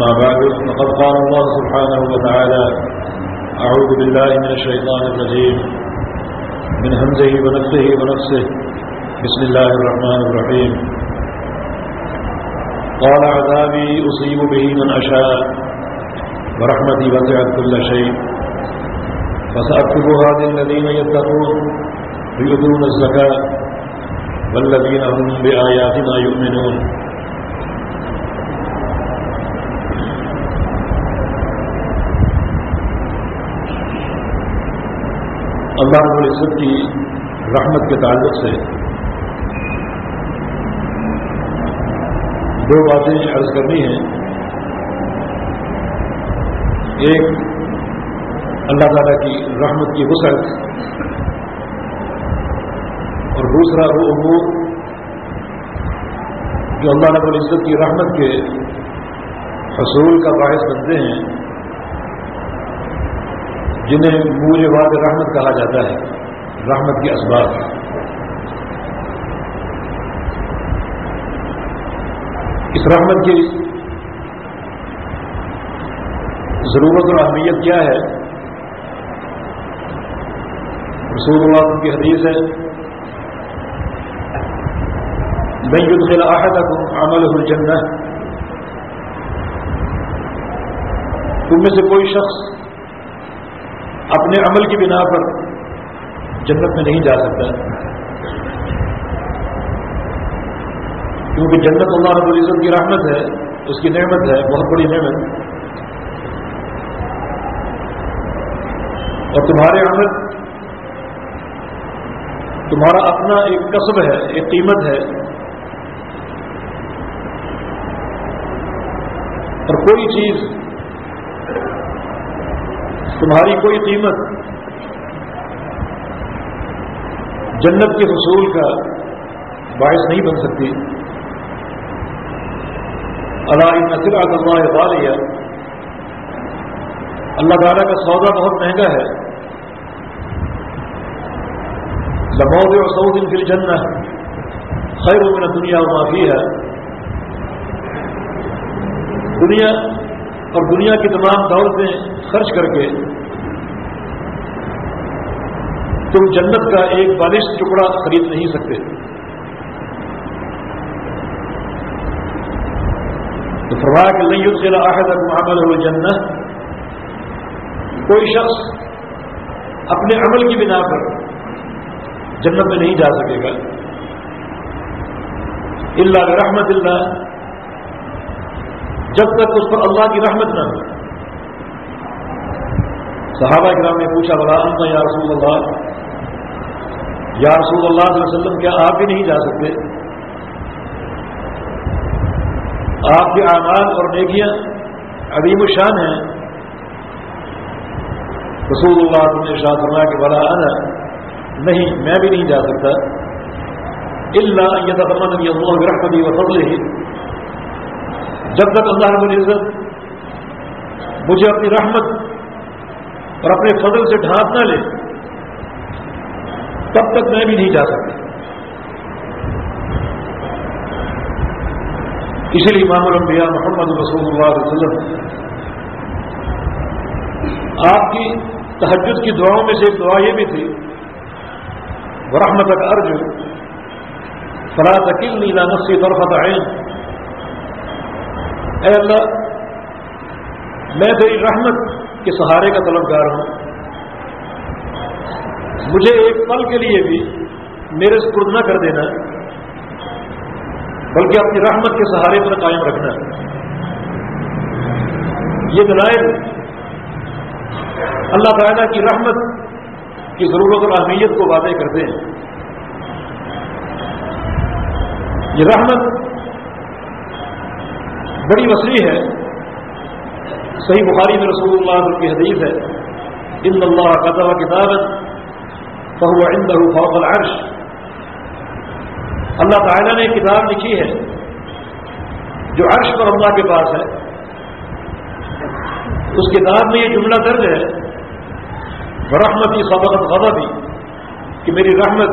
أما بعد، فقد قال الله سبحانه وتعالى أعوذ بالله من الشيطان الرجيم، من همزه ونفسه ونفسه بسم الله الرحمن الرحيم. قال عذابي أصيب به من أشاء، ورحمتي وسعت كل شيء. فسأكتبها للذين يتقون ويؤتون الزكاة، والذين هم بآياتنا يؤمنون. اللہ رب العزت کی رحمت کے تعلق سے دو باتیں عرض کرنی ہیں۔ ایک، اللہ تعالیٰ کی رحمت کی وسعت اور دوسرا وہ امور جو اللہ رب العزت کی رحمت کے حصول کا باعث بنتے ہیں۔ جنہیں موجبات رحمت کہا جاتا ہے، رحمت کے اسباب اس رحمت کی ضرورت اور اہمیت کیا ہے؟ رسول اللہ کی حدیث ہے میں یدخل احدکم عمله الجنہ تم میں سے کوئی شخص اپنے عمل کی بنا پر جنت میں نہیں جا سکتا۔ کیونکہ جنت اللہ رب العزت کی رحمت ہے، اس کی نعمت ہے، بہت بڑی نعمت۔ اور تمہارے عمل، تمہارا اپنا ایک قصب ہے، ایک قیمت ہے۔ اور کوئی چیز تمہاری کوئی قیمت جنت کے حصول کا باعث نہیں بن سکتی۔ اللہ نصر اللہ والیہ اللہ تعالیٰ کا سودا بہت مہنگا ہے۔ لمود اور سعود ان فل جنت خیر من دنیا معافی ہے دنیا اور دنیا کی تمام دولتیں خرچ کر کے تم جنت کا ایک بالش ٹکڑا خرید نہیں سکتے۔ تو فرمایا کہ نہیں اس کے آخر تک جنت کوئی شخص اپنے عمل کی بنا پر جنت میں نہیں جا سکے گا۔ اللہ رحمت اللہ۔ جب تک اس پر اللہ کی رحمت نہ ہو۔ صحابہ کرام نے پوچھا بلا انت یا رسول اللہ یا رسول اللہ علیہ وسلم، کیا آپ بھی نہیں جا سکتے؟ آپ کے اعمال اور نیکیاں عظیم الشان ہیں۔ رسول اللہ نے شاہ فرمایا کہ بلا انا نہیں، میں بھی نہیں جا سکتا۔ اللہ یہ تمن اللہ رحمتی و فضل ہی جب تک اللہ رب العزت مجھے اپنی رحمت اور اپنے فضل سے ڈھانپ نہ لے، تب تک میں بھی نہیں جا سکتا۔ اسی لیے امام الانبیاء محمد رسول اللہ علیہ وسلم، آپ کی تحجد کی دعاؤں میں سے ایک دعا یہ بھی تھی رحمت ارج فلا تکل نیلا نفسی طرفت عین اے اللہ، میں تیری رحمت کے سہارے کا طلبگار ہوں۔ مجھے ایک پل کے لیے بھی میرے سپرد نہ کر دینا بلکہ اپنی رحمت کے سہارے پر قائم رکھنا یہ دلائل اللہ تعالیٰ کی رحمت کی ضرورت اور اہمیت کو واضح کرتے ہیں یہ رحمت بڑی وسیع ہے۔ صحیح بخاری میں رسول اللہ کی حدیث ہے ان اللہ قطع کتابت بہو عند فوق العرش اللہ تعالیٰ نے کتاب لکھی ہے، جو عرش پر اللہ کے پاس ہے۔ اس کتاب میں یہ جملہ درج ہے، رحمتی سبقت غضبی کہ میری رحمت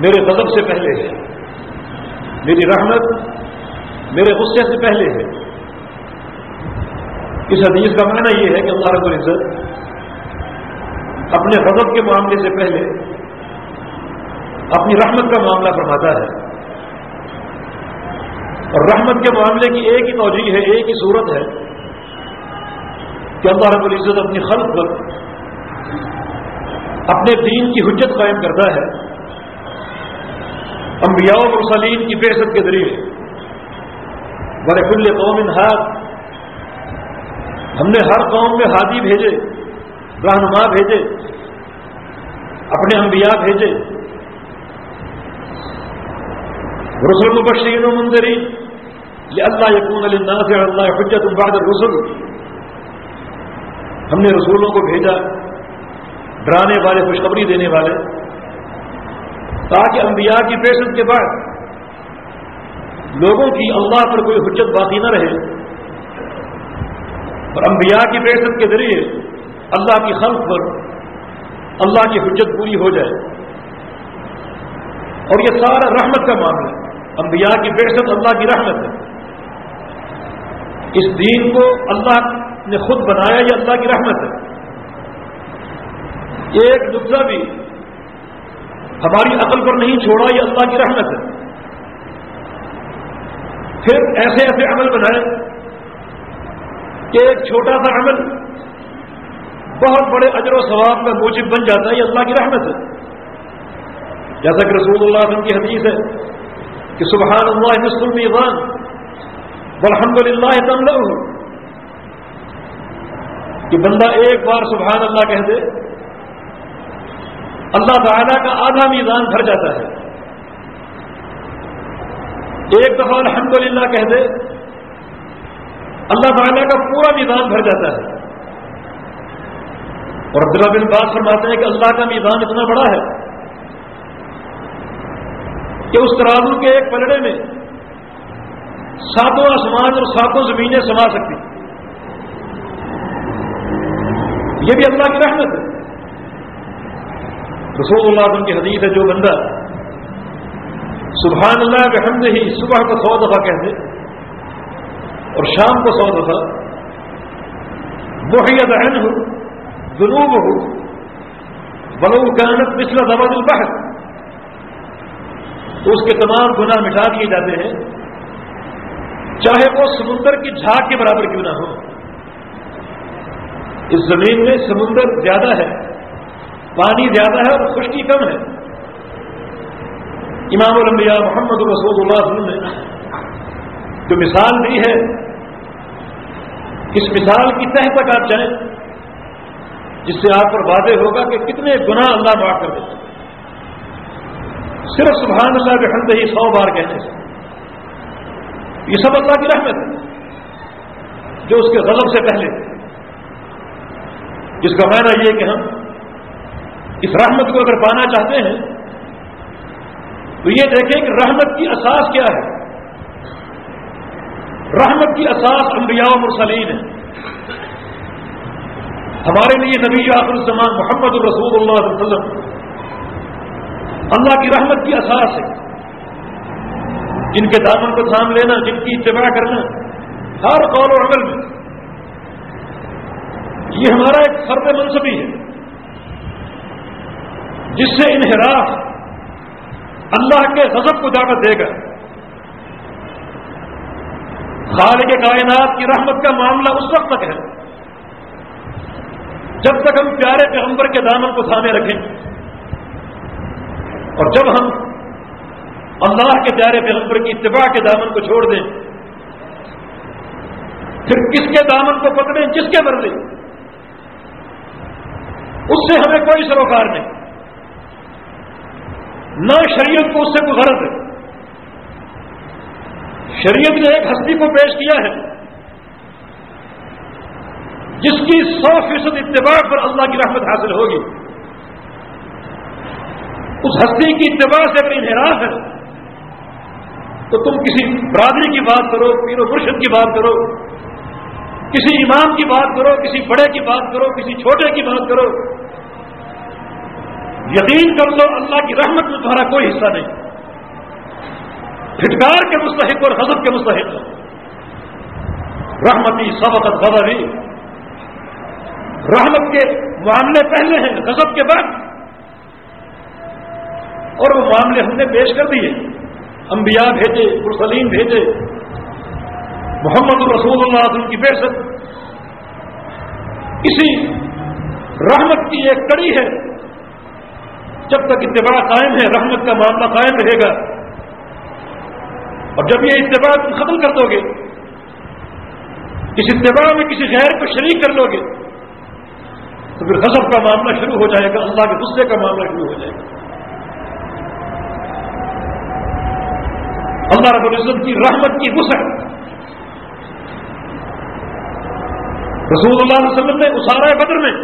میرے غضب سے پہلے ہے۔ میری رحمت میرے غصے سے پہلے ہے۔ اس حدیث کا معنی یہ ہے کہ اللہ رب العزت اپنے غضب کے معاملے سے پہلے اپنی رحمت کا معاملہ فرماتا ہے۔ اور رحمت کے معاملے کی ایک ہی توجہ ہے، ایک ہی صورت ہے کہ اللہ رب العزت اپنی خلق پر اپنے دین کی حجت قائم کرتا ہے۔ انبیاء و مرسلین کی فیصد کے ذریعے۔ بڑے قوم ہاتھ ہم نے ہر قوم میں ہادی بھیجے، رہنما بھیجے، اپنے انبیاء بھیجے۔ رسول مبشرین و منظرین یہ اللہ یقون علی اللہ حجت بعد رسول ہم نے رسولوں کو بھیجا، ڈرانے والے، خوشخبری دینے والے، تاکہ انبیاء کی پیشت کے بعد لوگوں کی اللہ پر کوئی حجت باقی نہ رہے۔ اور انبیاء کی پیشت کے ذریعے اللہ کی خلق پر اللہ کی حجت پوری ہو جائے۔ اور یہ سارا رحمت کا معاملہ ہے۔ انبیاء کی پیشت اللہ کی رحمت ہے۔ اس دین کو اللہ نے خود بنایا، یہ اللہ کی رحمت ہے۔ ایک نقطہ بھی ہماری عقل پر نہیں چھوڑا، یہ اللہ کی رحمت ہے۔ پھر ایسے ایسے عمل بنائے۔ کہ ایک چھوٹا سا عمل بہت بڑے اجر و ثواب کا موجب بن جاتا ہے، یہ اللہ کی رحمت ہے۔ جیسا کہ رسول اللہ علیہ کی حدیث ہے کہ سبحان اللہ مسلم ایمان الحمد للہ تم کہ بندہ ایک بار سبحان اللہ کہہ دے، اللہ تعالیٰ کا آدھا میزان بھر جاتا ہے۔ ایک دفعہ الحمد للہ کہہ دے اللہ تعالیٰ کا پورا میزان بھر جاتا ہے۔ اور عبداللہ بن باز فرماتے ہیں کہ اللہ کا میزان اتنا بڑا ہے کہ اس ترازو کے ایک پلڑے میں ساتوں آسمان اور ساتوں زمینیں سما سکتی۔ یہ بھی اللہ کی رحمت ہے۔ رسول اللہ علیہ کی حدیث ہے، جو بندہ سبحان اللہ کے حمد ہی صبح کو سو دفعہ کہتے اور شام کو سو دفعہ محیط اہم ہو جنوب ہو بلو کانت پچھلا دبا البحر۔ تو اس کے تمام گناہ مٹا دیے جاتے ہیں۔ چاہے وہ سمندر کی جھاگ کے برابر کیوں نہ ہو۔ اس زمین میں سمندر زیادہ ہے، پانی زیادہ ہے اور خشکی کم ہے۔ امام الانبیاء محمد رسول اللہ علیہ وسلم نے جو مثال دی ہے اس مثال کی تہ تک آپ جائیں، جس سے آپ پر واضح ہوگا کہ کتنے گناہ اللہ معاف کر دیتے صرف سبحان اللہ کے حمد ہی سو بار کہنے سے یہ سب اللہ کی رحمت ہے، جو اس کے غلط سے پہلے۔ جس کا معنی یہ کہ ہم اس رحمت کو اگر پانا چاہتے ہیں، تو یہ دیکھیں کہ رحمت کی اساس کیا ہے۔ رحمت کی اساس انبیاء و مرسلین ہے ہمارے لیے نبی آخر الزمان محمد الرسول اللہ علیہ وسلم۔ اللہ کی رحمت کی اثاث ہے۔ جن کے دامن کو تھام لینا، جن کی اتباع کرنا، ہر قول و عمل میں۔ یہ ہمارا ایک فرد منصبی ہے۔ جس سے انحراف اللہ کے غضب کو دعوت دے گا۔ خالق کائنات کی رحمت کا معاملہ اس وقت تک ہے۔ جب تک ہم پیارے پیغمبر کے دامن کو تھامے رکھیں۔ اور جب ہم اللہ کے پیارے پیغمبر کی اتباع کے دامن کو چھوڑ دیں، پھر کس کے دامن کو پکڑیں، جس کے مرضی، اس سے ہمیں کوئی سروکار نہیں۔ نہ شریعت کو اس سے کوئی غرض ہے۔ شریعت نے ایک ہستی کو پیش کیا ہے، جس کی سو فیصد اتباع پر اللہ کی رحمت حاصل ہوگی۔ اس ہستی کی اتباع سے اگر انحراف ہے، تو تم کسی برادری کی بات کرو، پیر و مرشد کی بات کرو، کسی امام کی بات کرو، کسی بڑے کی بات کرو، کسی چھوٹے کی بات کرو۔ یقین کر لو، اللہ کی رحمت میں تمہارا کوئی حصہ نہیں۔ پھٹکار کے مستحق اور حضرت کے مستحق رحمتی سبقت بدری رحمت کے معاملے پہلے ہیں، غضب کے بعد۔ اور وہ معاملے ہم نے پیش کر دیے۔ انبیاء بھیجے، مرسلین بھیجے۔ محمد الرسول اللہ علیہ وسلم کی بے اسی رحمت کی ایک کڑی ہے۔ جب تک اتباع قائم ہے، رحمت کا معاملہ قائم رہے گا۔ اور جب یہ اتباع تم ختم کر دو گے، اس اتباع میں کسی غیر کو شریک کر لو گے، تو پھر غضب کا معاملہ شروع ہو جائے گا، اللہ کے غصے کا معاملہ شروع ہو جائے گا۔ اللہ رب العزت کی رحمت کی وسعت رسول اللہ علیہ وسلم نے اسارہ بدر میں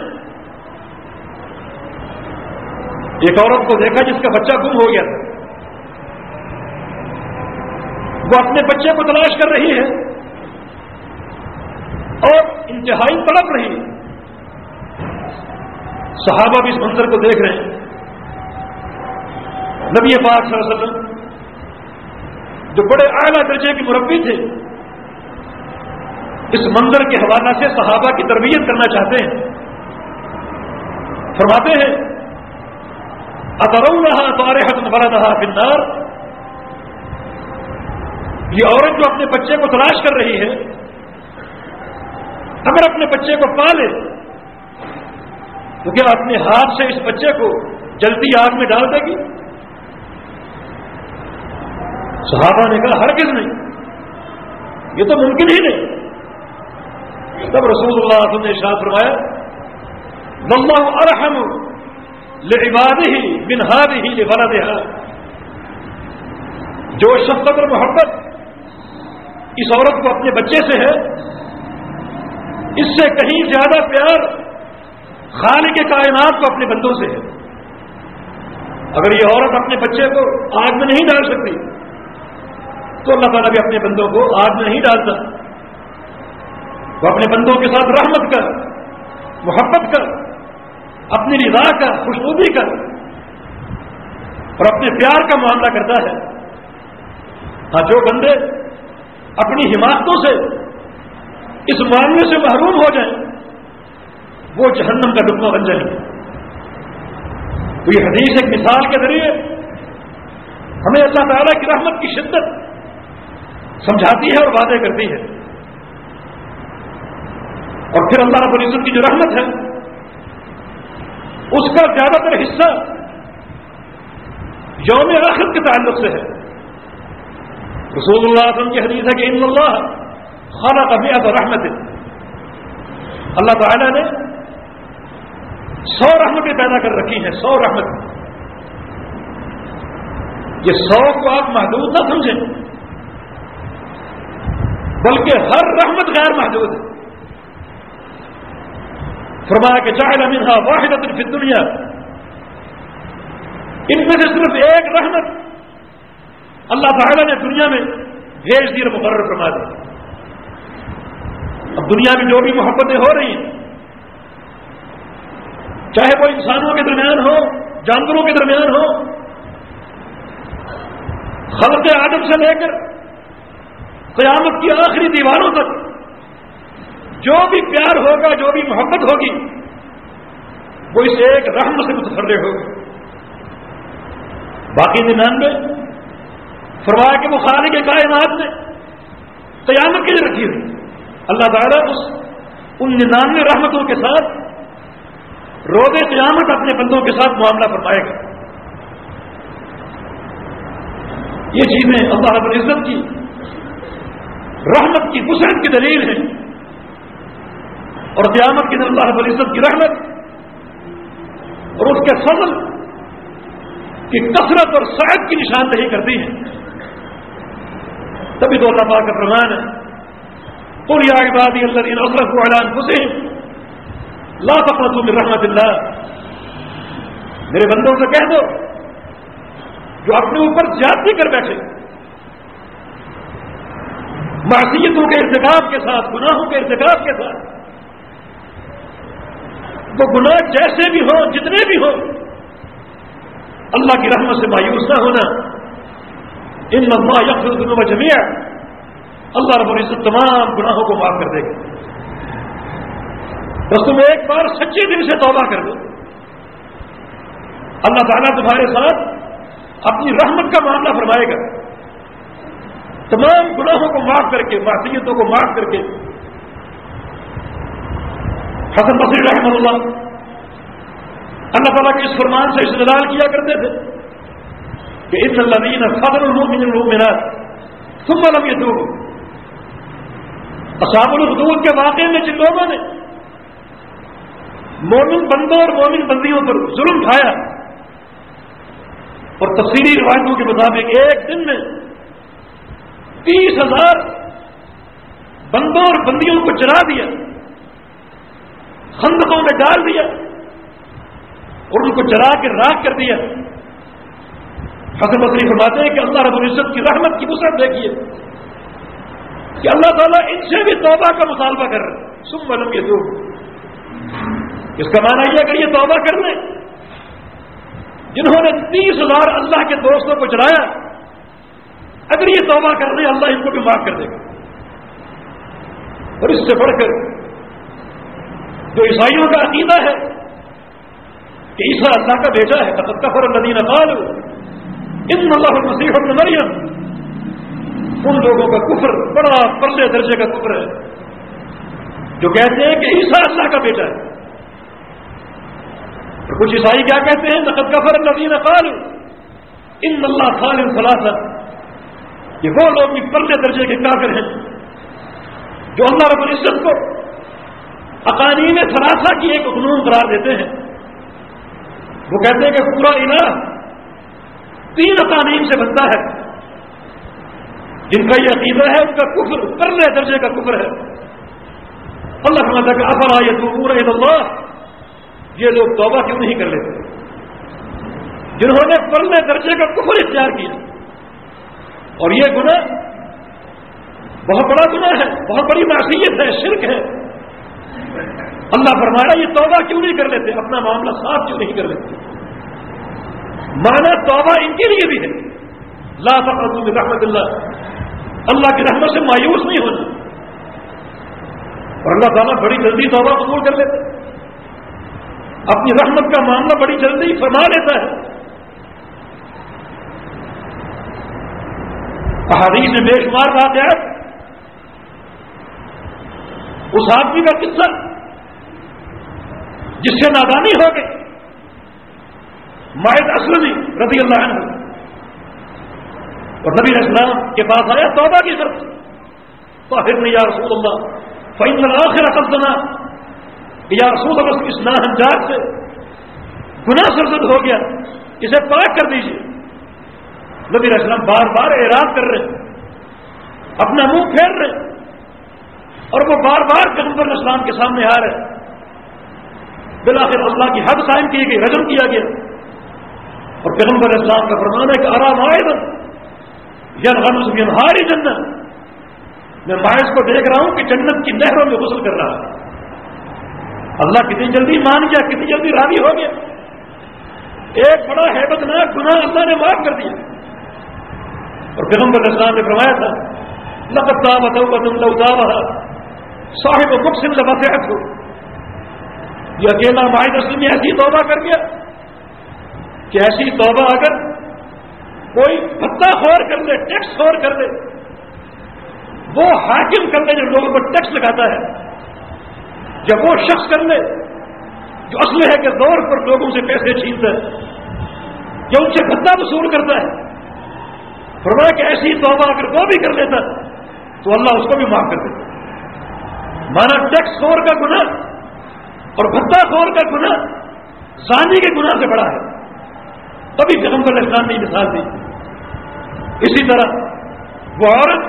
ایک عورت کو دیکھا جس کا بچہ گم ہو گیا تھا۔ وہ اپنے بچے کو تلاش کر رہی ہے اور انتہائی تڑپ رہی ہے۔ صحابہ بھی اس منظر کو دیکھ رہے ہیں۔ نبی پاک صلی اللہ علیہ وسلم جو بڑے اعلیٰ درجے کے مربی تھے، اس منظر کے حوالہ سے صحابہ کی تربیت کرنا چاہتے ہیں۔ فرماتے ہیں ادرو رہا تارے حتم بڑا رہا فندار یہ عورت جو اپنے بچے کو تلاش کر رہی ہے اگر اپنے بچے کو پالے تو کیا اپنے ہاتھ سے اس بچے کو جلدی آگ میں ڈال دے گی۔ صحابہ نے کہا ہر کس نہیں۔ یہ تو ممکن ہی نہیں۔ تب رسول اللہ نے شاہ فرمایا، واللہ ارحم لعباده من هذه لولدها. جو شفقت اور محبت اس عورت کو اپنے بچے سے ہے، اس سے کہیں زیادہ پیار خالق کے کائنات کو اپنے بندوں سے ہے۔ اگر یہ عورت اپنے بچے کو آگ میں نہیں ڈال سکتی، تو اللہ تعالیٰ بھی اپنے بندوں کو آگ میں نہیں ڈالتا۔ وہ اپنے بندوں کے ساتھ رحمت کر، محبت کر، اپنی رضا کر خوشبودی کر، اور اپنے پیار کا معاملہ کرتا ہے۔ ہاں جو بندے اپنی حمایتوں سے اس معاملے سے محروم ہو جائیں، وہ جہنم کا ڈبا بن جائیں گے۔ تو یہ حدیث ایک مثال کے ذریعے ہمیں اللہ تعالیٰ کی رحمت کی شدت سمجھاتی ہے اور وعدے کرتی ہے۔ اور پھر اللہ رب العزت کی جو رحمت ہے، اس کا زیادہ تر حصہ یوم آخر کے تعلق سے ہے۔ رسول اللہ وسلم کی حدیث ہے کہ ان اللہ خانہ طبیعت رحمت. اللہ تعالی نے سو رحمتیں پیدا کر رکھی ہیں، سو رحمت. یہ سو کو آپ محدود نہ سمجھیں، بلکہ ہر رحمت غیر محدود ہے۔ فرمایا کہ چاہے منہا واحد فی دنیا ان میں سے صرف ایک رحمت اللہ تعالیٰ نے دنیا میں بھیج دی اور مقرر فرما دی اب دنیا میں جو بھی محبتیں ہو رہی ہیں، چاہے وہ انسانوں کے درمیان ہو، جانوروں کے درمیان ہو، خلق آدم سے لے کر قیامت کی آخری دیواروں تک، جو بھی پیار ہوگا، جو بھی محبت ہوگی، وہ اس ایک رحم سے متفرے ہوگی۔ باقی ننانوے فرمایا کہ وہ خانے کے کائنات نے قیامت کے لیے رکھی ہوئی۔ اللہ تعالیٰ اس ان ننانوے رحمتوں کے ساتھ روز قیامت اپنے بندوں کے ساتھ معاملہ فرمائے گا۔ یہ چیزیں اللہ رب العزت کی رحمت کی وسعت کی دلیل ہے۔ اور قیامت کے دن اللہ رب العزت کی رحمت اور اس کے فضل کی کثرت اور صحت کی نشاندہی کرتی ہے۔ تبھی تو اللہ پاک کا فرمان ہے۔ پوری آگے اللہ دین اصرف اعلان خوشی لا تقنطوا من رحمت اللہ میرے بندوں سے کہہ دو، جو اپنے اوپر جاتی کر بیٹھے۔ معصیتوں کے ارتکاب کے ساتھ، گناہوں کے ارتکاب کے ساتھ۔ وہ گناہ جیسے بھی ہوں، جتنے بھی ہوں، اللہ کی رحمت سے مایوس نہ ہونا۔ ان لمبا یکم جمیا اللہ رب العزت تمام گناہوں کو معاف کر دے گا. بس تم ایک بار سچے دل سے توبہ کر دو. اللہ تعالیٰ تمہارے ساتھ اپنی رحمت کا معاملہ فرمائے گا. تمام گناہوں کو معاف کر کے، معصیتوں کو معاف کر کے. حسن بصری رحمۃ اللہ اللہ تعالیٰ کے اس فرمان سے استدال کیا کرتے تھے؟ کہ اس اللہ فضر المؤمن المؤمنات ثم لم يتوبوا. اصحاب الحدود کے واقعے میں جن لوگوں نے مومن بندوں اور مومن بندیوں پر ظلم کھایا اور تفصیلی روایتوں کے مطابق ایک دن میں تیس ہزار بندوں اور بندیوں کو جلا دیا، خندقوں میں ڈال دیا، اور ان کو جلا کے راک کر دیا۔ حسن بکری فرماتے ہیں کہ اللہ رب العزت کی رحمت کی وسعت دیکھیے۔ کہ اللہ تعالیٰ ان سے بھی توبہ کا مطالبہ کر رہے سم بلم یہ دو اس کا معنی یہ کہ یہ توبہ کر لیں۔ جنہوں نے تیس ہزار اللہ کے دوستوں کو چلایا اگر یہ توبہ کر لیں، اللہ ان کو بھی معاف کر دے گا۔ اور اس سے بڑھ کر جو عیسائیوں کا عقیدہ ہے کہ عیسا اللہ کا بیٹا ہے تب کفر ندین قال ان اللہ مسیح ابن مریم ان لوگوں کا کفر، بڑا پرلے درجے کا کفر ہے۔ جو کہتے ہیں کہ عیسا اللہ کا بیٹا ہے۔ کچھ عیسائی کیا کہتے ہیں؟ نقد کفر الدین قال ان اللہ خال خلاصہ یہ وہ لوگ بھی پرلے درجے کے کافر ہیں۔ جو اللہ رب العزت کو اقانیم ثلاثہ کی ایک قانون قرار دیتے ہیں۔ وہ کہتے ہیں کہ پورا الہ تین اقانیم سے بنتا ہے۔ جن کا یہ عقیدہ ہے، ان کا کفر پرلے درجے کا کفر ہے۔ اللہ فرماتا کہ افرا یہ تو اللہ یہ لوگ توبہ کیوں نہیں کر لیتے؟ جنہوں نے پرلے درجے کا کفر اختیار کیا۔ اور یہ گناہ بہت بڑا گناہ ہے، بہت بڑی معصیت ہے، شرک ہے۔ اللہ فرمایا، یہ توبہ کیوں نہیں کر لیتے؟ اپنا معاملہ صاف کیوں نہیں کر لیتے؟ مانا توبہ ان کے لیے بھی ہے۔ لا فقط رحمت اللہ۔ اللہ کی رحمت سے مایوس نہیں ہونا۔ اور اللہ تعالیٰ بڑی جلدی توبہ قبول کر لیتے اپنی رحمت کا معاملہ بڑی جلدی فرما لیتا ہے۔ پہاڑی میں بے شمار بات ہے۔ اس آدمی کا قصہ جس سے نادانی ہو گئی۔ مائد اسلم رضی اللہ عنہ۔ اور نبی اسلام کے پاس آیا، توبہ کی طرف۔ تو پھر یا رسول اللہ فائن آخر قبضنا کہ یا رسول اللہ، اس ناہنجات سے گناہ سرزد ہو گیا۔ اسے پاک کر دیجیے نبی اسلام بار بار اعراض کر رہے ہیں۔ اپنا منہ پھیر رہے ہیں۔ اور وہ بار بار پیغمبر اسلام کے سامنے آ رہے ہیں۔ بلاخر اللہ کی حد قائم کی گئی رجم کیا گیا۔ اور پیغمبر اسلام کا فرمان ہے کہ آرام آئے گا یا ہاری جنت۔ میں باعث کو دیکھ رہا ہوں کہ جنت کی نہروں میں غسل کر رہا ہے۔ اللہ کتنی جلدی مان گیا، کتنی جلدی راضی ہو گیا۔ ایک بڑا حیبت ناک گناہ اللہ نے معاف کر دیا۔ اور پیغمبر اسلام نے فرمایا تھا لبتا بتم لوتا صاحب مقصد لباس ہو یہ اکیلا معاہد اسلم میں ایسی توبہ کر گیا۔ کہ ایسی توبہ اگر کوئی بھتا خور کر لے، ٹیکس خور کر لے، وہ حاکم کر لے جو لوگوں پر ٹیکس لگاتا ہے۔ جب وہ شخص کر لے، جو اصل ہے کہ دور پر لوگوں سے پیسے چھینتا ہے جو ان سے بھتا وصول کرتا ہے، فرمایا کہ ایسی توبہ اگر وہ بھی کر لیتا، تو اللہ اس کو بھی معاف کر دیتا مانا ٹیکس خور کا گناہ اور بھتا خور کا گناہ زانی کے گناہ سے بڑا ہے۔ تبھی پیغمبر اسلام نے مثال دی۔ اسی طرح وہ عورت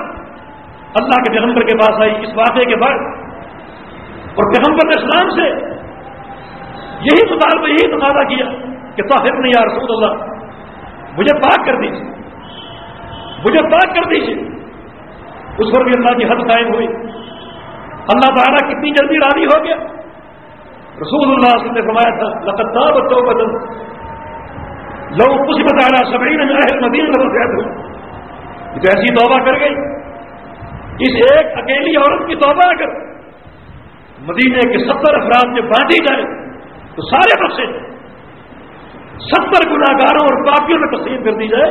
اللہ کے پیغمبر کے پاس آئی اس واقعے کے بعد اور پیغمبر اسلام سے یہی مطالبہ، یہی تقاضا کیا کہ طاہر نے یا رسول اللہ، مجھے پاک کر دیجیے مجھے پاک کر دیجیے اس پر بھی اللہ کی حد قائم ہوئی۔ اللہ تعالیٰ کتنی جلدی راضی ہو گیا۔ رسول اللہ نے فرمایا تھا لقتاب تو بدن لوگ کچھ بتانا سبھی نے میرا مدین میں بتایا تو ایسی توبہ کر گئی اس ایک اکیلی عورت کی توبہ اگر مدینے کے ستر افراد میں بانٹی جائے تو سارے بخشے ستر گناگاروں اور پاپیوں میں تقسیم کر دی جائے.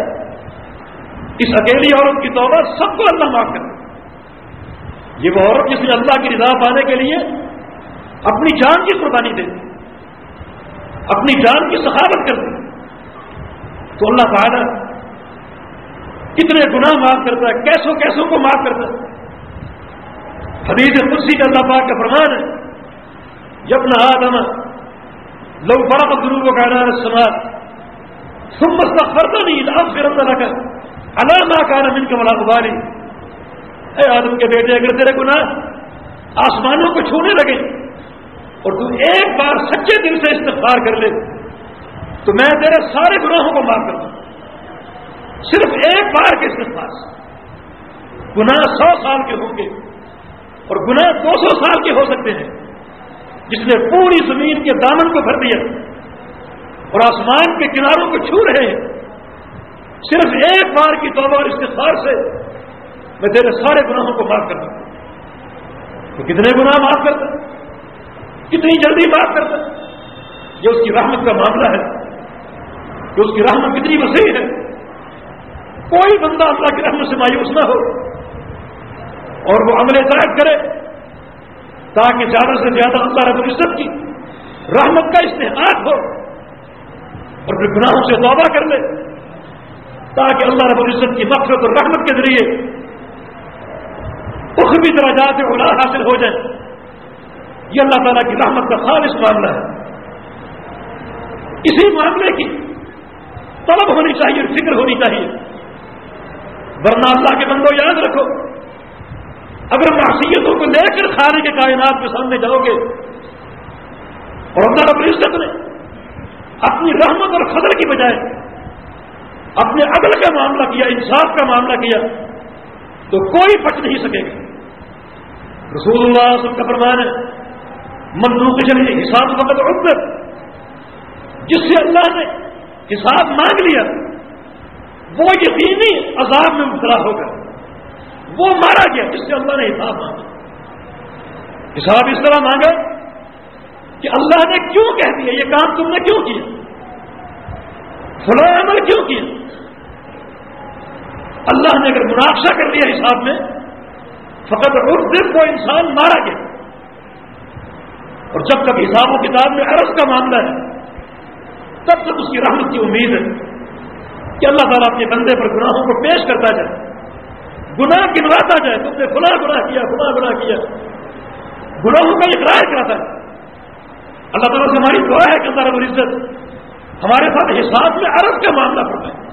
اس اکیلی عورت کی توبہ سب کو اللہ معاف کر یہ وہ عورت جس نے اللہ کی رضا پانے کے لیے اپنی جان کی قربانی دے اپنی جان کی سخاوت کر دی. تو اللہ تعالیٰ کتنے گناہ معاف کرتا ہے، کیسوں کیسوں کو معاف کرتا ہے؟ حدیث کرسی کا اللہ پاک کا فرمان ہے جب نہ آدم لوگ بڑا بدرو کو کہنا ہے سماج سمت کا فرض نہیں لاپ پھر اندر کر اللہ نہ کہنا من کے ملا گباری اے آدم کے بیٹے، اگر تیرے گناہ آسمانوں کو چھونے لگے اور تو ایک بار سچے دل سے استفار کر لے تو میں تیرے سارے گناہوں کو معاف کر دوں۔ صرف ایک بار کے استفاظ گناہ سو سال کے ہوں گے اور گناہ دو سو سال کے ہو سکتے ہیں۔ جس نے پوری زمین کے دامن کو بھر دیا اور آسمان کے کناروں کو چھو رہے ہیں۔ صرف ایک بار کی توبہ اور استفار سے میں تیرے سارے گناہوں کو معاف کر دوں۔ تو کتنے گناہ معاف کرتا کتنی جلدی معاف کرتا یہ اس کی رحمت کا معاملہ ہے۔ کہ اس کی رحمت کتنی وسیع ہے۔ کوئی بندہ اللہ کی رحمت سے مایوس نہ ہو اور وہ عمل طائب کرے تاکہ زیادہ سے زیادہ اللہ رب العزت کی رحمت کا استحقاق ہو اور پھر گناہوں سے توبہ کر لے تاکہ اللہ رب العزت کی مقصد اور رحمت کے ذریعے بھی طرح جاتے اولا حاصل ہو جائے۔ یہ اللہ تعالیٰ کی رحمت کا خالص معاملہ ہے۔ اسی معاملے کی طلب ہونی چاہیے فکر ہونی چاہیے۔ ورنہ اللہ کے بندوں یاد رکھو، اگر معصیتوں کو لے کر کھانے کے کائنات کے سامنے جاؤ گے، اور اللہ رب العزت نے اپنی رحمت اور فضل کی بجائے اپنے عدل کا معاملہ کیا، انصاف کا معاملہ کیا، تو کوئی بچ نہیں سکے گا۔ رسول اللہ سب کا فرمان ہے مندوق حساب وقت عبت جس سے اللہ نے حساب مانگ لیا۔ وہ یقینی عذاب میں مبتلا ہو گیا۔ وہ مارا گیا۔ جس سے اللہ نے حساب مانگا۔ حساب اس طرح مانگا کہ اللہ نے کیوں کہہ دیا؟ یہ کام تم نے کیوں کیا؟ فلاں عمل کیوں کیا؟ اللہ نے اگر مناقشہ کر لیا حساب میں، فقط اس دن کو انسان مارا گیا۔ اور جب تک حساب و کتاب میں عرض کا معاملہ ہے تب تک اس کی رحمت کی امید ہے کہ اللہ تعالیٰ اپنے بندے پر گناہوں کو پیش کرتا جائے، گناہ گنواتا جائے، تم نے گناہ گناہ کیا گناہ گناہ کیا۔ گناہوں کا اقرار کراتا ہے۔ اللہ تعالیٰ سے ہماری دعا ہے کہ اللہ رب العزت ہمارے ساتھ حساب میں عرب کا معاملہ پڑتا ہے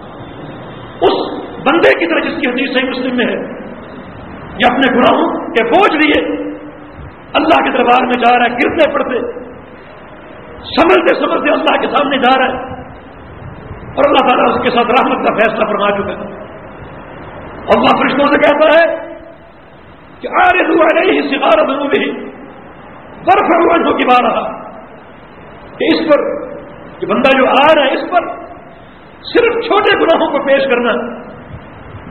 اس بندے کی طرح جس کی حدیث صحیح مسلم میں ہے، یہ اپنے گناہوں کے بوجھ لیے اللہ کے دربار میں جا رہا ہے گرتے پڑتے سمجھتے سمجھتے اللہ کے سامنے جا رہا ہے اور اللہ تعالیٰ اس کے ساتھ رحمت کا فیصلہ فرما چکا ہے۔ اللہ فرشتوں سے کہتا ہے کہ آرے ہوا نہیں سکھارا دونوں بھی برف ہو کی بار رہا کہ اس پر، کہ بندہ جو آ رہا ہے اس پر صرف چھوٹے گناہوں کو پیش کرنا،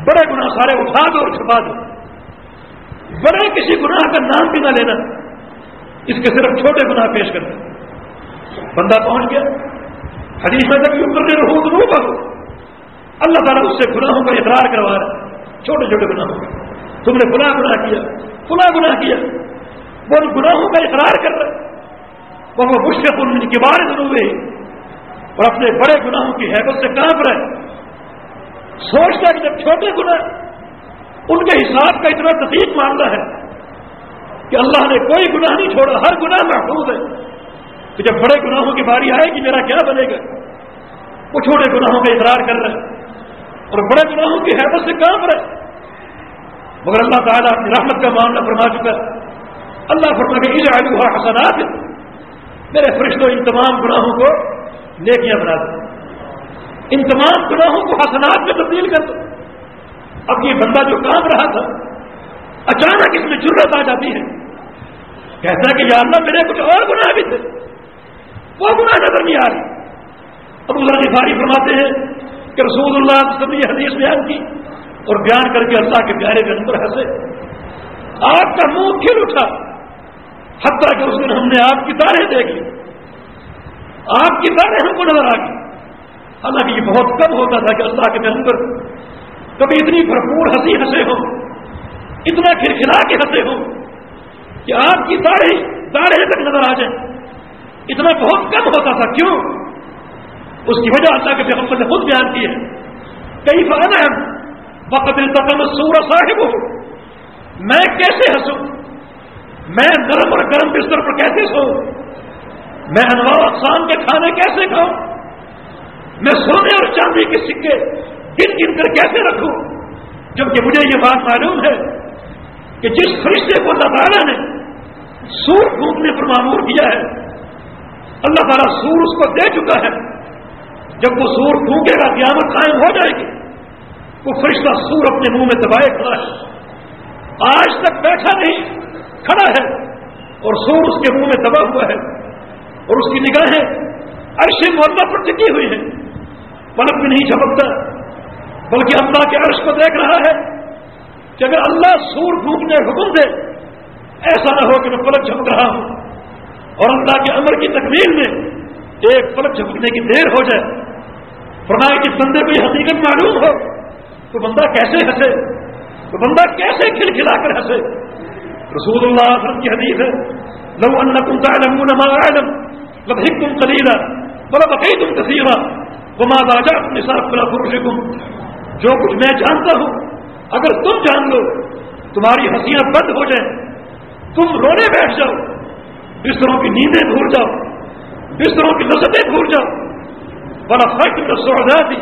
بڑے گناہ سارے اٹھا دو اور چھپا دو۔ بڑے کسی گناہ کا نام بھی نہ لینا، اس کے صرف چھوٹے گناہ پیش کر دیں بندہ پہنچ گیا۔ حدیث میں تک یوں کرنے رہو تو کرو اللہ تعالیٰ اس سے گناہوں کا اقرار کروا رہا ہے۔ چھوٹے چھوٹے گناہوں۔ کا تم نے گناہ گناہ کیا گناہ گناہ کیا۔ وہ گناہوں کا اقرار کر رہا ہے۔ وہ مشکل ان کے بارے ضرور اور اپنے بڑے گناہوں کی حیبت سے کہاں پر ہے سوچتا کہ جب چھوٹے گناہ ان کے حساب کا اتنا دقیق معاملہ ہے کہ اللہ نے کوئی گناہ نہیں چھوڑا، ہر گناہ محفوظ ہے۔ کہ جب بڑے گناہوں کی باری آئے کہ میرا کیا بنے گا؟ وہ چھوٹے گناہوں کا اقرار کر رہے ہیں اور بڑے گناہوں کی حیبت سے کہاں پر ہے۔ مگر اللہ تعالیٰ اپنی رحمت کا معاملہ فرما چکا اللہ فرما کے آلو ہوا حسنات، میرے فرشتوں، ان تمام گناہوں کو نیکیاں بنا دو۔ ان تمام گناہوں کو حسنات میں تبدیل کر دو۔ اب یہ بندہ جو کام رہا تھا، اچانک اس میں ضرورت آ جاتی ہے۔ کہتا ہے کہ یا اللہ، میرے کچھ اور گناہ بھی تھے۔ وہ گناہ نظر نہیں آ رہی اب اللہ فاری فرماتے ہیں کہ رسول اللہ سب یہ حدیث بیان کی اور بیان کر کے اللہ کے پیارے کے اندر ہنسے آپ کا منہ کھل اٹھا۔ حتیٰ کہ اس دن ہم نے آپ کی تاریں دیکھ لی آپ کی تاریں ہم کو نظر آ گئی حالانکہ یہ بہت کم ہوتا تھا کہ اللہ کے اندر کبھی اتنی بھرپور ہنسی ہنسے ہوں، اتنا کھلکھلا کے ہنسے ہوں کہ آپ کی تاڑے تاڑے تک نظر آ جائیں۔ اتنا بہت کم ہوتا تھا، کیوں؟ اس کی وجہ اللہ کے پیغمبر نے خود بیان کی ہے۔ کئی فائدہ ہے وقت التقم سور صاحب ہوں میں کیسے ہنسوں؟ میں نرم اور گرم بستر پر کیسے سو میں انواع اقسام کے کھانے کیسے کھاؤں؟ میں سونے اور چاندی کے سکے گن گن کر کیسے رکھوں؟ جبکہ مجھے یہ بات معلوم ہے کہ جس فرشتے کو اللہ تعالیٰ نے سور پھونکنے پر معمور کیا ہے اللہ تعالیٰ سور اس کو دے چکا ہے۔ جب وہ سور پھونکے گا، قیامت قائم ہو جائے گی۔ وہ فرشتہ سور اپنے منہ میں دبائے کھڑا ہے۔ آج تک بیٹھا نہیں، کھڑا ہے۔ اور سور اس کے منہ میں دبا ہوا ہے۔ اور اس کی نگاہیں عرش محلہ پر ٹکی ہوئی ہیں۔ پلک بھی نہیں جھپکتا، بلکہ اللہ کے عرش کو دیکھ رہا ہے کہ اگر اللہ سور پھونکنے حکم دے، ایسا نہ ہو کہ میں پلک جھپک رہا ہوں۔ اور اللہ کے امر کی تکمیل میں ایک پلک جھپکنے کی دیر ہو جائے۔ فرمائے کہ بندے کو یہ حقیقت معلوم ہو۔ تو بندہ کیسے ہنسے؟ تو بندہ کیسے کھل کھلا کر ہنسے؟ رسول اللہ علیہ وسلم کی حدیث ہے، لو ان کم تعلمون ما اعلم لضحكتم قليلا ولبقيتم كثيرا وما ضاجعتم نساء على فرشكم جو کچھ میں جانتا ہوں، اگر تم جان لو، تمہاری ہنسیاں بند ہو جائیں۔ تم رونے بیٹھ جاؤ۔ بستروں کی نیندیں بھول جاؤ بستروں کی لذتیں بھول جاؤ بڑا فرق سودا تھی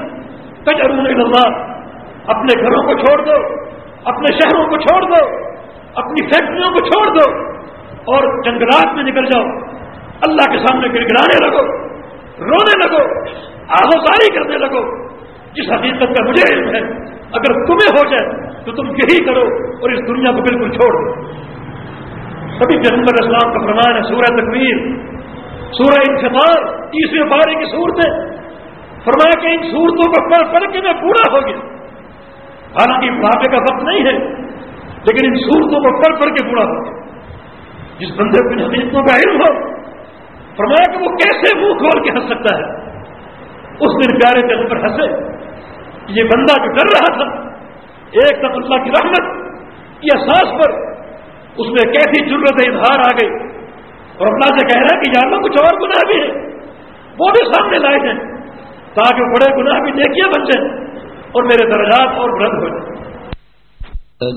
تجرون اللہ اپنے گھروں کو چھوڑ دو۔ اپنے شہروں کو چھوڑ دو۔ اپنی فیکٹریوں کو چھوڑ دو۔ اور جنگلات میں نکل جاؤ۔ اللہ کے سامنے گر گرانے لگو۔ رونے لگو۔ آہوزاری کرنے لگو۔ جس حقیقت کا مجھے علم ہے، اگر تمہیں ہو جائے تو تم یہی کرو اور اس دنیا کو بالکل چھوڑ دو۔ سبھی جنگل اسلام کا فرمان ہے، سورہ تکویر سورہ انتظار تیسویں بارے کی صورتیں۔ فرمایا کہ ان صورتوں کو پڑھ پڑھ کے میں پورا ہو گیا۔ حالانکہ بڑھاپے کا وقت نہیں ہے، لیکن ان صورتوں کو پڑھ پڑھ کے پورا ہو گیا۔ جس بندے کو ان حقیقتوں کا علم ہو، فرمایا کہ وہ کیسے منہ کھول کے ہنس سکتا ہے؟ اس دن پیارے کے پر ہنسے یہ بندہ جو ڈر رہا تھا، ایک دم اللہ کی رحمت کی احساس پر اس میں کیسی ضرورت اظہار آ گئی۔ اور اللہ سے کہہ رہا ہے کہ یہاں کچھ اور گناہ بھی ہے وہ بھی سامنے لائے جائیں تاکہ بڑے گناہ بھی نیکیاں بن جائیں اور میرے درجات اور بلند ہو جائے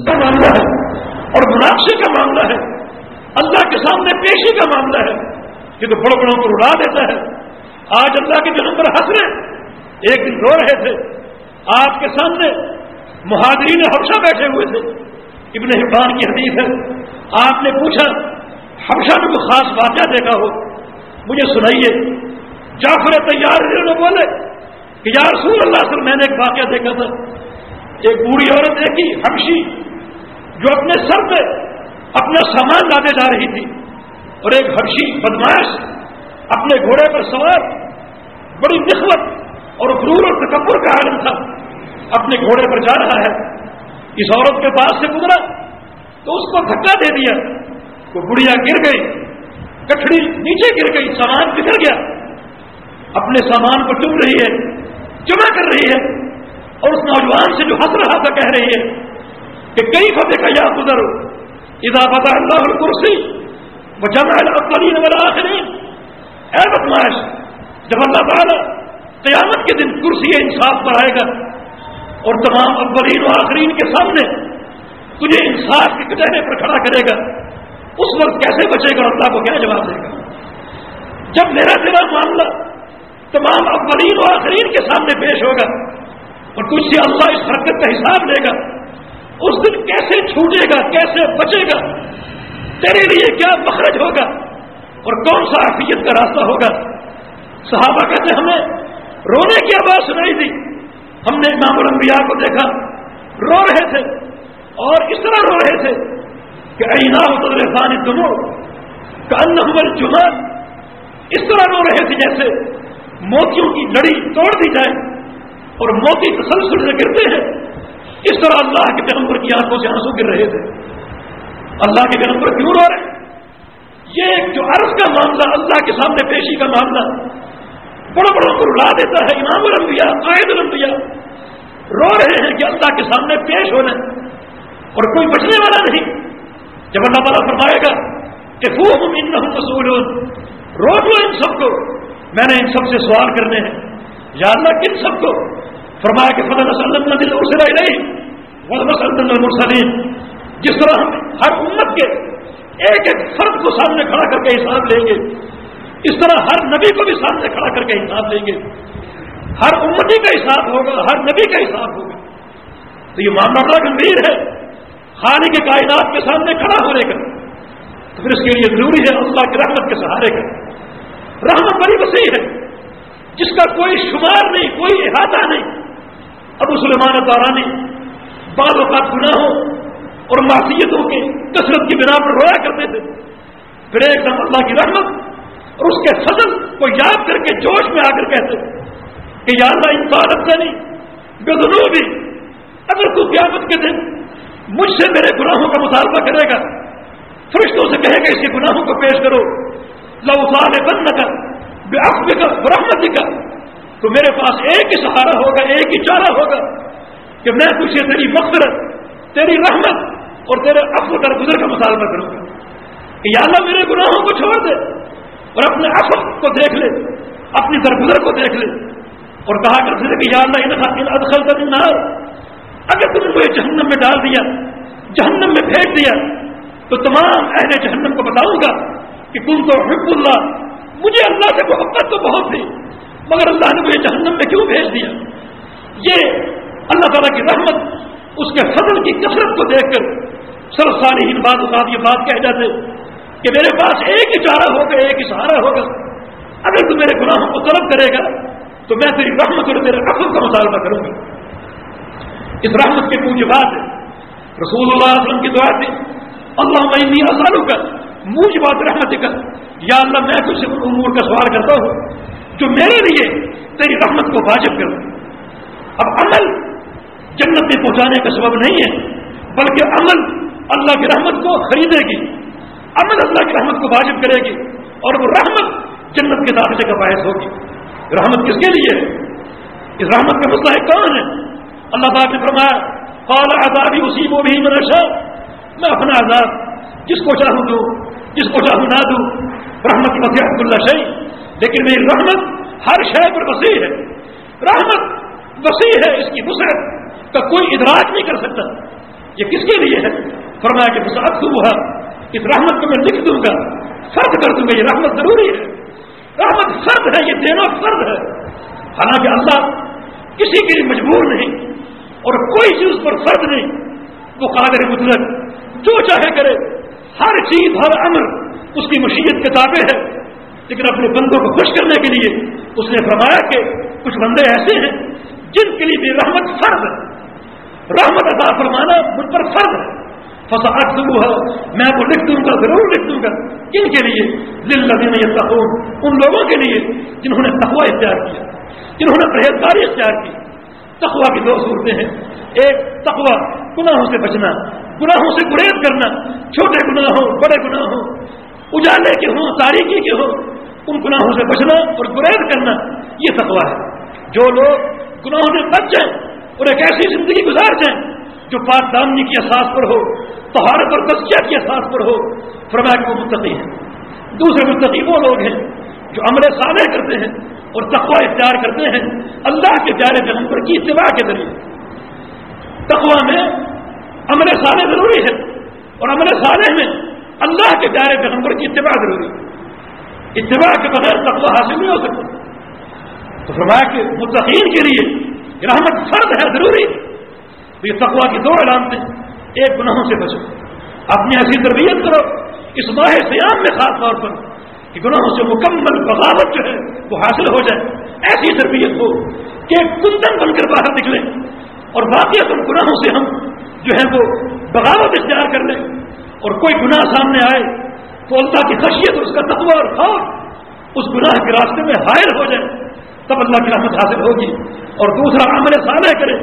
معاملہ ہے۔ اور مناقشے کا معاملہ ہے۔ اللہ کے سامنے پیشی کا معاملہ ہے۔ کہ تو بڑوں بڑوں کو اڑا دیتا ہے۔ آج اللہ کے جنم پر ہنس رہے ایک دن رو رہے تھے۔ آپ کے سامنے مہاجرین حبشہ بیٹھے ہوئے تھے۔ ابن حبان کی حدیث ہے۔ آپ نے پوچھا حبشہ میں کوئی خاص واقعہ دیکھا ہو؟ مجھے سنائیے۔ جعفر تیار بولے کہ یا رسول اللہ سر میں نے ایک واقعہ دیکھا تھا۔ ایک بوڑھی عورت دیکھی ہمشی جو اپنے سر پہ اپنا سامان لانے جا رہی تھی اور ایک ہمشی بدماش اپنے گھوڑے پر سوار، بڑی نسبت اور غرور اور تکبر کا عالم تھا، اپنے گھوڑے پر جا رہا ہے۔ اس عورت کے پاس سے گزرا۔ تو اس کو دھکا دے دیا وہ بڑھیا گر گئی کٹڑی نیچے گر گئی، سامان بکھر گیا۔ اپنے سامان کو چم رہی ہے جمع کر رہی ہے۔ اور اس نوجوان سے جو ہنس رہا تھا، کہہ رہی ہے کہ کئی فتح کا یا گزر؟ ادا پتا اللہ الکرسی وہ جمع الاولین والآخرین۔ اے بدماش جب اللہ تعالی قیامت کے دن کرسی انصاف پر آئے گا اور تمام اولین و آخرین کے سامنے تجھے انصاف کے کٹہرے پر کھڑا کرے گا۔ اس وقت کیسے بچے گا اللہ کو کیا جواب دے گا؟ جب میرا تیرا معاملہ تمام اولین و آخرین کے سامنے پیش ہوگا اور تجھ سے اللہ اس حرکت کا حساب لے گا، اس دن کیسے چھوٹے گا، کیسے بچے گا، تیرے لیے کیا مخرج ہوگا اور کون سا حفیت کا راستہ ہوگا؟ صحابہ کہتے ہمیں رونے کی آواز سنائی تھی ہم نے امام الانبیاء کو دیکھا، رو رہے تھے۔ اور اس طرح رو رہے تھے کہ اینا فانی تمو کا ان جمع اس طرح رو رہے تھے جیسے موتیوں کی لڑی توڑ دی جائے اور موتی تسلسل سے گرتے ہیں۔ اس طرح اللہ کے پیغمبر کی آنکھوں سے آنسو گر رہے تھے۔ اللہ کے پیغمبر کیوں رو رہے؟ یہ جو عرض کا معاملہ، اللہ کے سامنے پیشی کا معاملہ بڑا بڑوں کو رلا دیتا ہے۔ امام الانبیاء، قائد الانبیاء رو رہے ہیں کہ اللہ کے سامنے پیش ہونے اور کوئی بچنے والا نہیں۔ جب اللہ تعالیٰ فرمائے گا کہ خوب ان رسول روک لو ان سب کو۔ میں نے ان سب سے سوال کرنے ہیں۔ یا اللہ، کن سب کو؟ فرمایا کہ فضل وسلم دل اسرا نہیں جس طرح ہم ہر امت کے ایک ایک فرد کو سامنے کھڑا کر کے حساب لیں گے، اس طرح ہر نبی کو بھی سامنے کھڑا کر کے حساب لیں گے۔ ہر امتی کا حساب ہوگا، ہر نبی کا حساب ہوگا۔ تو یہ معاملہ بڑا گمبھیر ہے۔ خالی کے کائنات کے سامنے کھڑا ہونے کا۔ تو پھر اس کے لیے ضروری ہے اللہ کی رحمت کے سہارے کا۔ رحمت بڑی وسیع ہے۔ جس کا کوئی شمار نہیں، کوئی احاطہ نہیں۔ ابو سلمان دورانی بعض اوقات گناہوں اور معصیتوں کے کثرت کی بنا پر رویا کرتے تھے۔ پھر ایک دم اللہ کی رحمت اور اس کے فضل کو یاد کر کے جوش میں آ کر کہتے کہ یا اللہ انسان سے نہیں بے بھی اگر تو قیامت کے دن مجھ سے میرے گناہوں کا مطالبہ کرے گا۔ فرشتوں سے کہے گا، اس کے گناہوں کو پیش کرو۔ لوسان بند کر بے عقب کا برہمت کا تو میرے پاس ایک ہی سہارا ہوگا، ایک ہی چارہ ہوگا کہ میں تجھے تیری مقصرت تیری رحمت اور تیرے افو در گزر کا مطالبہ کروں گا۔ کہ یا اللہ، میرے گناہوں کو چھوڑ دے اور اپنے افق کو دیکھ لے، اپنی درگزر کو دیکھ لے اور کہا کرتے تھے کہ یا اللہ ان ادخل کا دن اگر تم کو جہنم میں ڈال دیا، جہنم میں پھینک دیا، تو تمام اہل جہنم کو بتاؤں گا کہ تم تو حب اللہ، مجھے اللہ سے محبت تو بہت تھی، مگر اللہ نے مجھے جہنم میں کیوں بھیج دیا؟ یہ اللہ تعالیٰ کی رحمت، اس کے فضل کی کثرت کو دیکھ کر سر ساری ہی بات بات یہ بات کہہ جاتے کہ میرے پاس ایک ہی چارہ ہوگا ایک ہی سہارا ہوگا اگر تو میرے گناہوں کو طلب کرے گا، تو میں تیری رحمت اور تیرے عقل کا مطالبہ کروں گا۔ اس رحمت کے پوچھ بات رسول اللہ علیہ وسلم کی دعا تھی اللہ معنی آسانوں کا موج بات رحمت کا یا اللہ، میں تجھ سے امور کا سوال کرتا ہوں، جو میرے لیے تیری رحمت کو واجب کر اب عمل جنت میں پہنچانے کا سبب نہیں ہے، بلکہ عمل اللہ کی رحمت کو خریدے گی۔ عمل اللہ کی رحمت کو واجب کرے گی، اور وہ رحمت جنت کے داخلے کا باعث ہوگی۔ رحمت کس کے لیے ہے؟ اس رحمت کا مسئلہ کون ہے؟ اللہ تعالیٰ نے فرمایا قال آزادی اسی کو بھی منشا میں اپنا آزاد جس کو چاہوں دوں، جس کو چاہوں نہ دوں، رحمت مسیحت اللہ شہی، لیکن میری رحمت ہر شہر پر وسیع ہے۔ رحمت وسیع ہے اس کی وسعت کا کوئی ادراک نہیں کر سکتا۔ یہ کس کے لیے ہے؟ فرمایا کہ فساد ہوا اس رحمت کو میں لکھ دوں گا فرد کر دوں گا، یہ رحمت ضروری ہے۔ رحمت فرد ہے، یہ دینا فرد ہے۔ حالانکہ اللہ کسی کے لیے مجبور نہیں۔ اور کوئی چیز پر فرد نہیں۔ وہ قادر مطلق جو چاہے کرے، ہر چیز، ہر امر اس کی مشیت کتابیں ہے۔ لیکن اپنے بندوں کو خوش کرنے کے لیے اس نے فرمایا کہ کچھ بندے ایسے ہیں جن کے لیے بھی رحمت فرد ہے۔ رحمت ادا فرمانا مجھ پر فرد ہے۔ فساد ہے میں وہ لکھ دوں گا، ضرور لکھ دوں گا۔ کن کے لیے دل لگے ان لوگوں کے لیے جنہوں نے تقوا اختیار کیا، جنہوں نے پرہیزگاری اختیار کی۔ تقوا کی دو صورتیں ہیں۔ ایک، تقوی، گناہوں سے بچنا، گناہوں سے گریز کرنا، چھوٹے گناہ ہو بڑے گناہ ہو اجالے کے ہوں تاریخی کے ہوں، ان گناہوں سے بچنا اور گریز کرنا، یہ تقوی ہے۔ جو لوگ گناہوں سے بچ جائیں اور ایک ایسی زندگی گزار جائیں، جو پاک دامنی کی احساس پر ہو پہاڑ پر تسکیہ کی احساس پر ہو، فرمایا کہ وہ متقی ہیں۔ دوسرے متقی وہ لوگ ہیں جو عمل صالح کرتے ہیں اور تقوی اختیار کرتے ہیں اللہ کے پیارے پیغمبر کی اتباع کے ذریعے۔ تقوی میں عمل صالح ضروری ہے اور عمل صالح میں اللہ کے پیارے پیغمبر کی اتباع ضروری ہے۔ اتباع کے بغیر تقوی حاصل نہیں ہو سکتا۔ تو فرمایا کہ متقین کے لیے رحمت فرد ہے، ضروری۔ ہے تو یہ تقوی کی دو علامتیں ایک گناہوں سے بچو۔ اپنی ایسی تربیت کرو، اس ماہ سیام میں خاص طور پر کہ گناہوں سے مکمل بغاوت جو ہے وہ حاصل ہو جائے۔ ایسی تربیت ہو کہ کندن بن کر باہر نکلے۔ اور باقی اپن گناہوں سے ہم جو ہے وہ بغاوت اختیار کر لیں۔ اور کوئی گناہ سامنے آئے تو اللہ کی خشیت اس کا تقوی اور خوف اس گناہ کے راستے میں حائل ہو جائے۔ تب اللہ کی رحمت حاصل ہوگی۔ اور دوسرا، عمل صالح کرے۔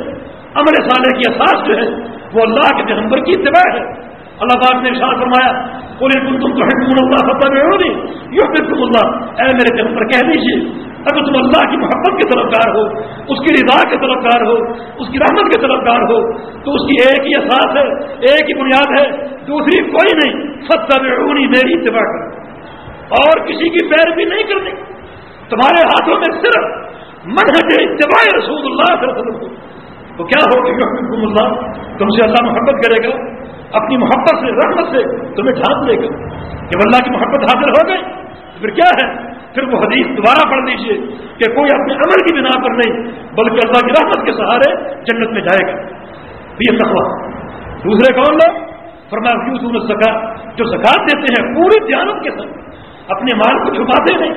عمل صالح کی احساس جو ہے وہ اللہ کے پیغمبر کی اتباع ہے۔ اللہ پاک نے ارشاد فرمایا بولے تم تم تو حکم اللہ فتح میں ہو نہیں یو تم اللہ اے میرے دل پر کہہ دیجیے اگر تم اللہ کی محبت کے طرفدار ہو، اس کی رضا کے طرفدار ہو، اس کی رحمت کے طرفدار ہو، تو اس کی ایک ہی احساس ہے، ایک ہی بنیاد ہے، دوسری کوئی نہیں فتح میں میری اتباع کر اور کسی کی پیروی نہیں کرنی۔ تمہارے ہاتھوں میں صرف منہج اتباع رسول اللہ صلی اللہ علیہ وسلم تو کیا ہوگا اللہ؟ تم سے اللہ محبت کرے گا۔ اپنی محبت سے، رحمت سے تمہیں ڈھانپ لے گا جب اللہ کی محبت حاضر ہو گئی پھر کیا ہے؟ پھر وہ حدیث دوبارہ پڑھ لیجیے کہ کوئی اپنے عمل کی بنا پر نہیں، بلکہ اللہ کی رحمت کے سہارے جنت میں جائے گا۔ یہ تخوا دوسرے کون لوگ؟ فرمایا سکا جو زکات دیتے ہیں، پوری دیانت کے ساتھ، اپنے مال کو چھپاتے نہیں،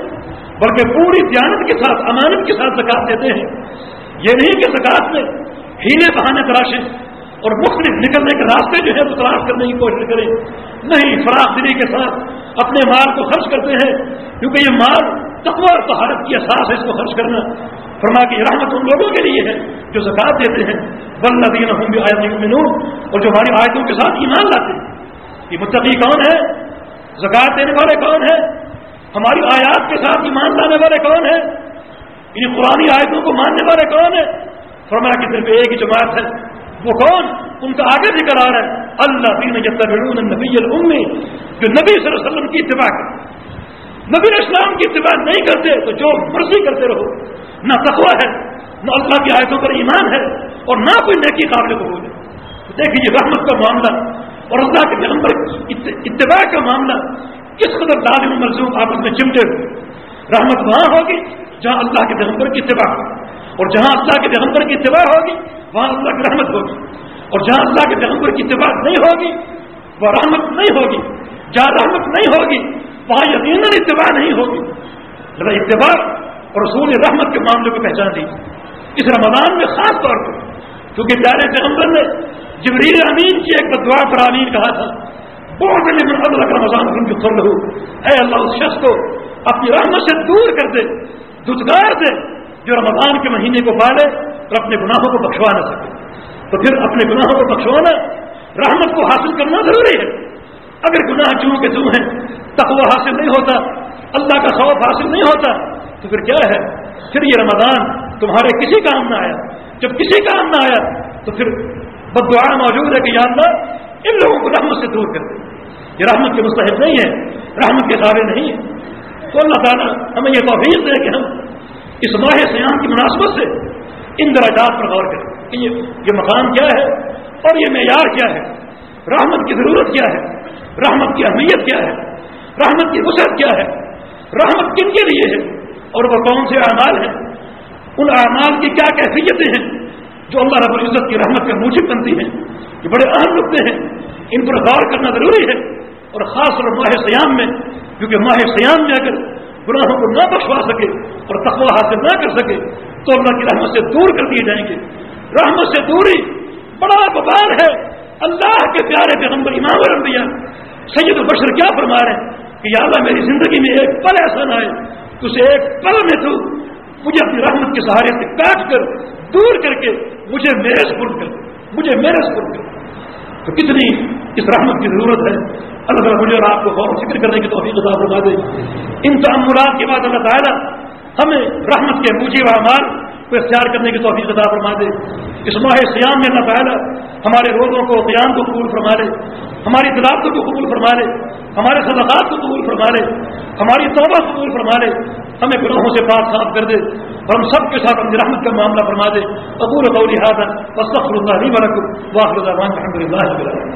بلکہ پوری دیانت کے ساتھ، امانت کے ساتھ زکات دیتے ہیں۔ یہ نہیں کہ زکات میں ہیلے بہانے تراشے اور مختلف نکلنے کے راستے جو ہے وہ تلاش کرنے کی کوشش کریں۔ نہیں، فراخ دلی کے ساتھ اپنے مال کو خرچ کرتے ہیں، کیونکہ یہ مال تقوی اور طہارت کی احساس ہے، اس کو خرچ کرنا۔ فرما کی رحمت ان لوگوں کے لیے ہے جو زکات دیتے ہیں۔ بل دین ہوں بھی آیت اور جو ہماری آیتوں کے ساتھ ایمان لاتے ہیں۔ یہ متقی کون ہے زکات دینے والے کون ہیں؟ ہماری آیات کے ساتھ ایمان لانے والے کون ہیں؟ ان پرانی آیتوں کو ماننے والے کون ہیں؟ فرما کی صرف ایک ہی جماعت ہے۔ وہ کون؟ ان کا آگے بھی کرا رہا ہے. اللہ دین جتنا نبی المی جو نبی صلی اللہ علیہ وسلم کی اتباع کرتے نبی اسلام کی اتباع نہیں کرتے، تو جو مرضی کرتے رہو. نہ تقوی ہے، نہ اللہ کی آیتوں پر ایمان ہے، اور نہ کوئی نیکی قابل قبول ہے. دیکھیے رحمت کا معاملہ اور اللہ کے پیغمبر اتباع کا معاملہ کس قدر دادم ملزوم آپس میں چمٹے ہوئے. رحمت وہاں ہوگی جہاں اللہ کے پیغمبر کی اتباع اور جہاں اللہ کے پیغمبر کی اتباع ہوگی، وہاں اللہ کی رحمت ہوگی۔ اور جہاں اللہ کے پیغمبر کی اتباع نہیں ہوگی وہ رحمت نہیں ہوگی۔ جہاں رحمت نہیں ہوگی، وہاں یقیناً اتباع نہیں ہوگی۔ ذرا اتباع اور رسول رحمت کے معاملے کو پہچان دی اس رمضان میں خاص طور پر، کیونکہ پیارے پیغمبر نے جبریل امین کی ایک بدعا پر امین کہا تھا، بہت بڑے اللہ رمضان ان کی فل ہو اے اللہ، اس شخص کو اپنی رحمت سے دور کر دے دودگار دے۔ جو رمضان کے مہینے کو پالے اور اپنے گناہوں کو بخشوا نہ سکے۔ تو پھر اپنے گناہوں کو بخشوانا رحمت کو حاصل کرنا ضروری ہے۔ اگر گناہ چوں کے تم ہیں، تقوی حاصل نہیں ہوتا، اللہ کا خوف حاصل نہیں ہوتا، تو پھر کیا ہے؟ پھر یہ رمضان تمہارے کسی کام نہ آیا۔ جب کسی کام نہ آیا، تو پھر بدعا موجود ہے کہ یا اللہ، ان لوگوں کو رحمت سے دور کر دے۔ یہ رحمت کے مستحق نہیں ہے رحمت کے قابل نہیں ہے تو اللہ تعالیٰ ہمیں یہ توفیق دے کہ ہم اس ماہ سیام کی مناسبت سے ان دراجات پر غور کریں کہ یہ مقام کیا ہے اور یہ معیار کیا ہے؟ رحمت کی ضرورت کیا ہے؟ رحمت کی اہمیت کیا ہے؟ رحمت کی وسعت کیا ہے؟ رحمت کن کے لیے ہے؟ اور وہ کون سے اعمال ہیں؟ ان اعمال کی کیا کیفیتیں ہیں؟ جو اللہ رب العزت کی رحمت کا موجب بنتی ہیں۔ یہ بڑے اہم نقطے ہیں۔ ان پر غور کرنا ضروری ہے۔ اور خاص طور ماہ سیام میں، کیونکہ ماہ سیام میں اگر گناہوں کو نہ بخشوا سکے اور تقوی حاصل نہ کر سکے تو اللہ کی رحمت سے دور کر دیے جائیں گے۔ رحمت سے دوری بڑا ببار ہے۔ اللہ کے پیارے پیغمبر امام الانبیاء سید البشر کیا فرما رہے ہیں کہ یا اللہ میری زندگی میں ایک پل ایسا نہ آئے۔ اسے ایک پل میں تو مجھے اپنی رحمت کے سہارے سے کاٹ کر، دور کر کے مجھے میرے سپرد کر، مجھے میرے سپرد کر۔ تو کتنی اس رحمت کی ضرورت ہے۔ اللہ تعالیٰ مجھے اور آپ کو غور و فکر کرنے کی توفیق عطا فرما دے۔ ان تعملات کے بعد اللہ تعالیٰ ہمیں رحمت کے موجب اعمال کو اختیار کرنے کی توفیق عطا فرما دے۔ اس ماہ سیام میں اللہ تعالیٰ ہمارے روزوں کو قیام کو قبول فرما لے، ہماری تلاوتوں کو قبول فرما لے، ہمارے صدقات کو قبول فرما لے، ہماری توبہ کو قبول فرما لے۔ ہمیں گروہوں سے پاک صاف کر دے اور ہم سب کے ساتھ اپنی رحمت کا معاملہ فرما دے۔ ابور قولی حاضر وصف اللہ علی ورک واخر الحمد للہ